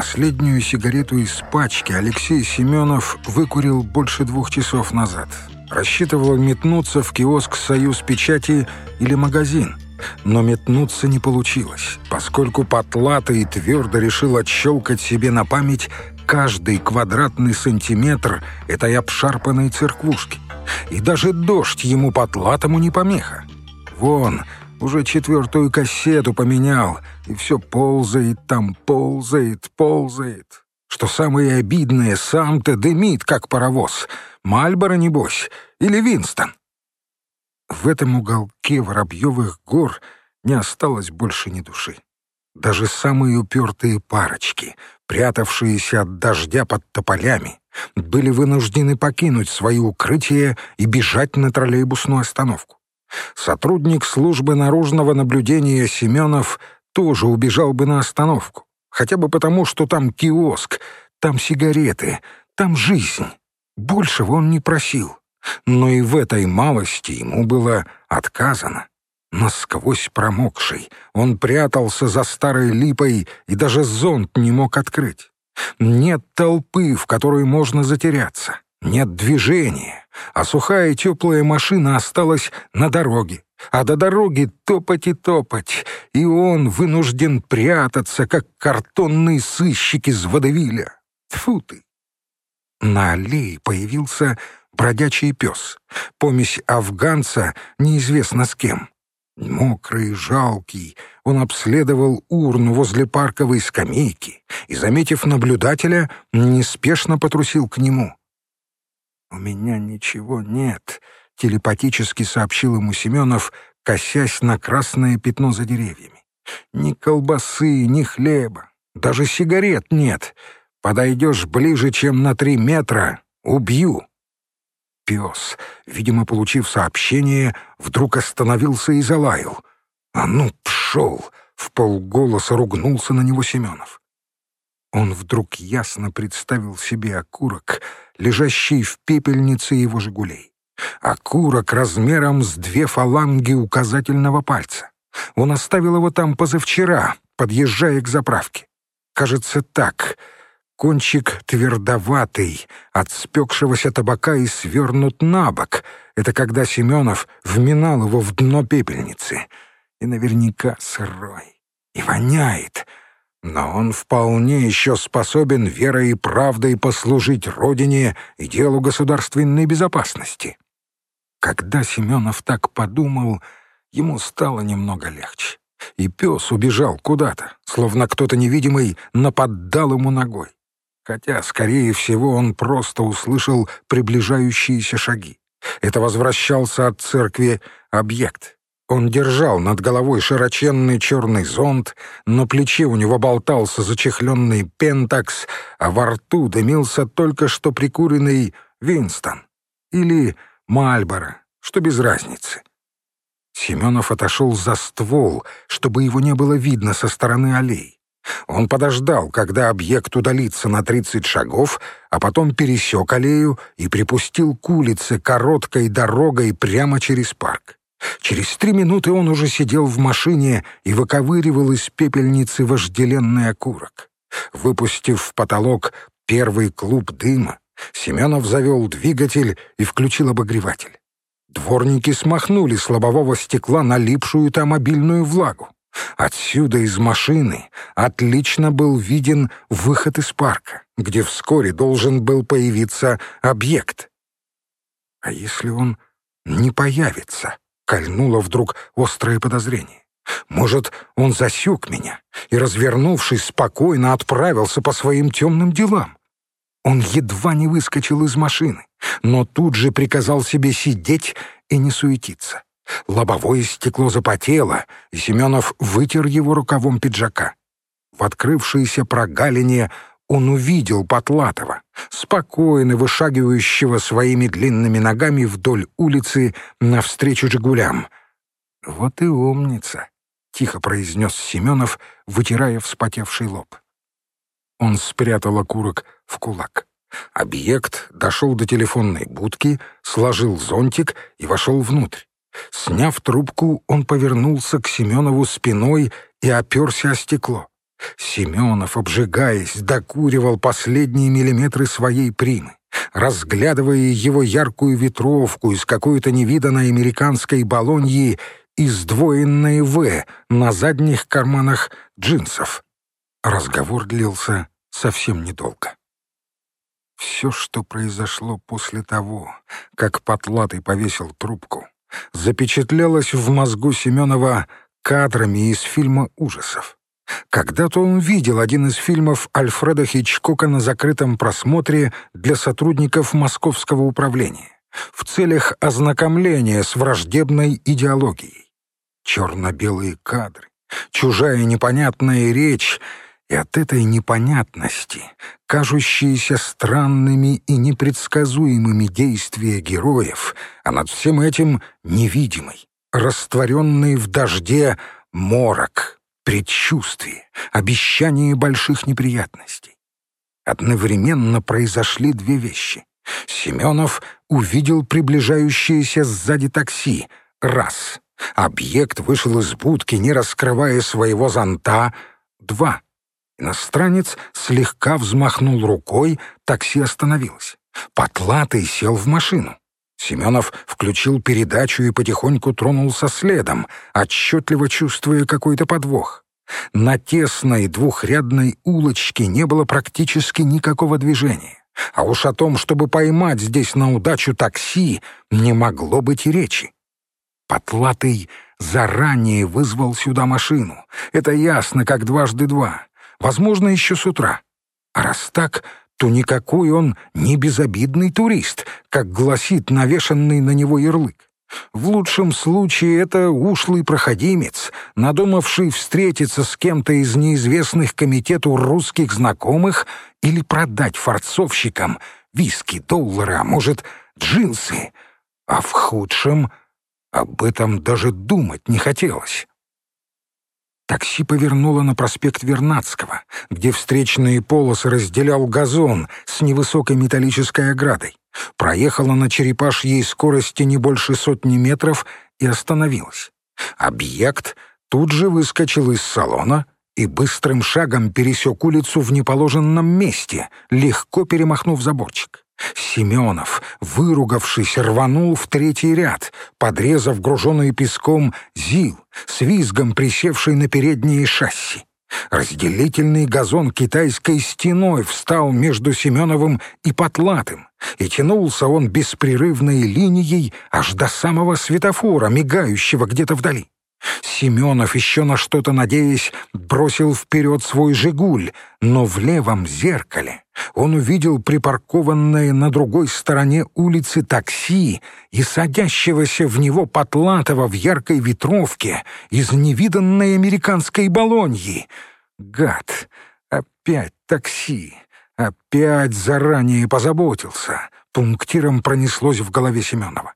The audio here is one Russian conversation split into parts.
Последнюю сигарету из пачки Алексей Семенов выкурил больше двух часов назад. Рассчитывал метнуться в киоск «Союз печати» или магазин. Но метнуться не получилось, поскольку потлатый твердо решил отщелкать себе на память каждый квадратный сантиметр этой обшарпанной церквушки. И даже дождь ему потлатому не помеха. Вон, уже четвертую кассету поменял, и все ползает там, ползает, ползает. Что самое обидное, сам-то дымит, как паровоз. Мальборо, небось, или Винстон. В этом уголке Воробьевых гор не осталось больше ни души. Даже самые упертые парочки, прятавшиеся от дождя под тополями, были вынуждены покинуть свои укрытия и бежать на троллейбусную остановку. Сотрудник службы наружного наблюдения Семенов тоже убежал бы на остановку, хотя бы потому, что там киоск, там сигареты, там жизнь. Большего он не просил, но и в этой малости ему было отказано. Насквозь промокший, он прятался за старой липой и даже зонт не мог открыть. Нет толпы, в которой можно затеряться. Нет движения, а сухая теплая машина осталась на дороге, а до дороги топать и топать, и он вынужден прятаться, как картонный сыщик из водовиля. Тьфу ты! На аллее появился бродячий пес, помесь афганца неизвестно с кем. Мокрый, жалкий, он обследовал урну возле парковой скамейки и, заметив наблюдателя, неспешно потрусил к нему. «У меня ничего нет», — телепатически сообщил ему Семенов, косясь на красное пятно за деревьями. «Ни колбасы, ни хлеба, даже сигарет нет. Подойдешь ближе, чем на три метра — убью» пес, видимо, получив сообщение, вдруг остановился и залаял. «А ну, пшел!» — в полголоса ругнулся на него Семенов. Он вдруг ясно представил себе окурок, лежащий в пепельнице его «Жигулей». Окурок размером с две фаланги указательного пальца. Он оставил его там позавчера, подъезжая к заправке. Кажется, так — Кончик твердоватый, от спекшегося табака и свернут на бок. Это когда Семенов вминал его в дно пепельницы. И наверняка сырой. И воняет. Но он вполне еще способен верой и правдой послужить Родине и делу государственной безопасности. Когда Семенов так подумал, ему стало немного легче. И пес убежал куда-то, словно кто-то невидимый нападал ему ногой хотя, скорее всего, он просто услышал приближающиеся шаги. Это возвращался от церкви объект. Он держал над головой широченный черный зонт, на плече у него болтался зачехленный пентакс, а во рту дымился только что прикуренный Винстон. Или Мальборо, что без разницы. Семенов отошел за ствол, чтобы его не было видно со стороны аллеи. Он подождал, когда объект удалится на тридцать шагов, а потом пересек аллею и припустил к улице короткой дорогой прямо через парк. Через три минуты он уже сидел в машине и выковыривал из пепельницы вожделенный окурок. Выпустив в потолок первый клуб дыма, Семенов завел двигатель и включил обогреватель. Дворники смахнули с лобового стекла налипшую там обильную влагу. Отсюда из машины отлично был виден выход из парка, где вскоре должен был появиться объект. А если он не появится? Кольнуло вдруг острое подозрение. Может, он засек меня и, развернувшись, спокойно отправился по своим темным делам. Он едва не выскочил из машины, но тут же приказал себе сидеть и не суетиться. Лобовое стекло запотело, и Семенов вытер его рукавом пиджака. В открывшейся прогалине он увидел Потлатова, спокойно вышагивающего своими длинными ногами вдоль улицы навстречу «Жигулям». «Вот и умница», — тихо произнес Семенов, вытирая вспотевший лоб. Он спрятал окурок в кулак. Объект дошел до телефонной будки, сложил зонтик и вошел внутрь. Сняв трубку, он повернулся к Семенову спиной и оперся о стекло. Семенов, обжигаясь, докуривал последние миллиметры своей примы. Разглядывая его яркую ветровку из какой-то невиданной американской балоньи и сдвоенное «В» на задних карманах джинсов. Разговор длился совсем недолго. Все, что произошло после того, как Потлатый повесил трубку, запечатлелось в мозгу Семенова кадрами из фильма ужасов. Когда-то он видел один из фильмов Альфреда Хичкока на закрытом просмотре для сотрудников Московского управления в целях ознакомления с враждебной идеологией. Черно-белые кадры, чужая непонятная речь — и от этой непонятности, кажущиеся странными и непредсказуемыми действия героев, а над всем этим невидимый, растворенный в дожде морок, предчувствие, обещание больших неприятностей. Одновременно произошли две вещи. Семенов увидел приближающееся сзади такси. Раз. Объект вышел из будки, не раскрывая своего зонта. Два. Иностранец слегка взмахнул рукой, такси остановилось. Потлатый сел в машину. Семенов включил передачу и потихоньку тронулся следом, отчетливо чувствуя какой-то подвох. На тесной двухрядной улочке не было практически никакого движения. А уж о том, чтобы поймать здесь на удачу такси, не могло быть и речи. Потлатый заранее вызвал сюда машину. Это ясно, как дважды два возможно, еще с утра. А раз так, то никакой он не безобидный турист, как гласит навешанный на него ярлык. В лучшем случае это ушлый проходимец, надумавший встретиться с кем-то из неизвестных комитету русских знакомых или продать форцовщикам виски, доллары, а может, джинсы. А в худшем об этом даже думать не хотелось. Такси повернуло на проспект Вернадского, где встречные полосы разделял газон с невысокой металлической оградой. Проехала на черепашьей скорости не больше сотни метров и остановилась. Объект тут же выскочил из салона и быстрым шагом пересек улицу в неположенном месте, легко перемахнув заборчик. Семенов, выругавшись, рванул в третий ряд, подрезав груженный песком ЗИЛ, с визгом присевший на передние шасси. Разделительный газон китайской стеной встал между Семеновым и Потлатым, и тянулся он беспрерывной линией аж до самого светофора, мигающего где-то вдали. Семенов, еще на что-то надеясь, бросил вперед свой «Жигуль», но в левом зеркале он увидел припаркованное на другой стороне улицы такси и садящегося в него Потлатова в яркой ветровке из невиданной американской балоньи. Гад! Опять такси! Опять заранее позаботился! Пунктиром пронеслось в голове Семенова.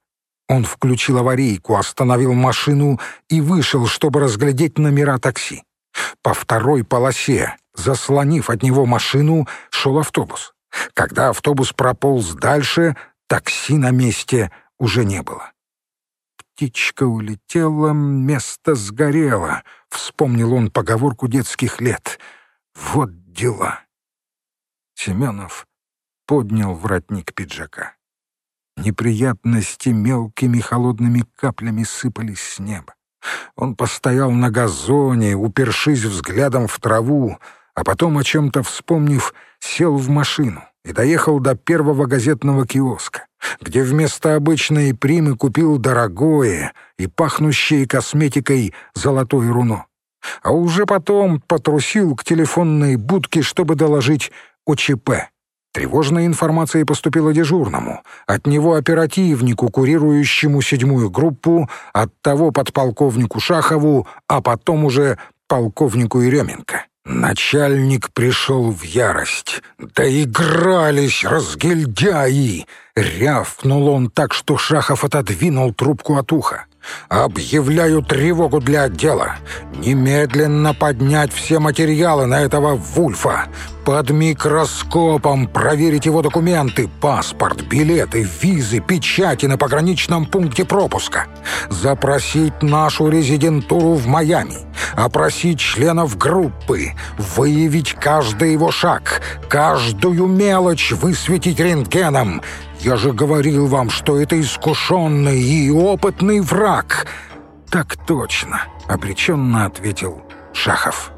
Он включил аварийку, остановил машину и вышел, чтобы разглядеть номера такси. По второй полосе, заслонив от него машину, шел автобус. Когда автобус прополз дальше, такси на месте уже не было. «Птичка улетела, место сгорело», — вспомнил он поговорку детских лет. «Вот дела». Семенов поднял воротник пиджака. Неприятности мелкими холодными каплями сыпались с неба. Он постоял на газоне, упершись взглядом в траву, а потом, о чем-то вспомнив, сел в машину и доехал до первого газетного киоска, где вместо обычной примы купил дорогое и пахнущее косметикой золотое руно. А уже потом потрусил к телефонной будке, чтобы доложить ОЧП. Тревожная информация поступила дежурному, от него оперативнику, курирующему седьмую группу, от того подполковнику Шахову, а потом уже полковнику Еременко. Начальник пришел в ярость. «Доигрались, разгильдяи!» Рявкнул он так, что Шахов отодвинул трубку от уха. «Объявляю тревогу для отдела. Немедленно поднять все материалы на этого Вульфа. Под микроскопом проверить его документы, паспорт, билеты, визы, печати на пограничном пункте пропуска. Запросить нашу резидентуру в Майами. Опросить членов группы. Выявить каждый его шаг. Каждую мелочь высветить рентгеном. Я же говорил вам, что это искушенный и опытный враг. Так точно, обреченно ответил Шахов.